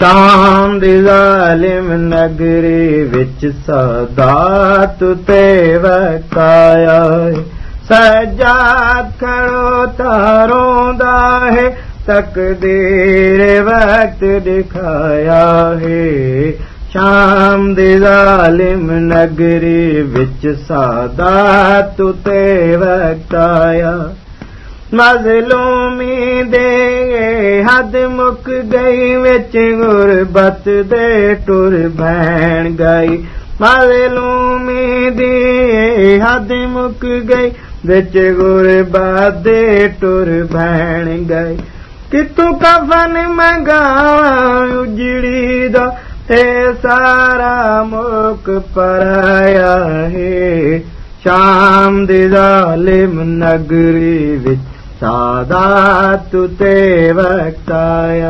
شام the ظالم نگري وچ سدا تون تي وجاد کڙو تارودا تڪ دير وقت ڏايا هان دي ظالم نگري وچ سدا تون تي ويا मज़लोमी दे हद मुक गई विच गरबत टुर भेण गाई मज़लो दे हद मुक गुरबत टाइण गई कितूं سارا मजड़ी پرایا सारा मुक دی ظالم दाल नगरी सादातु ते वक्ताय।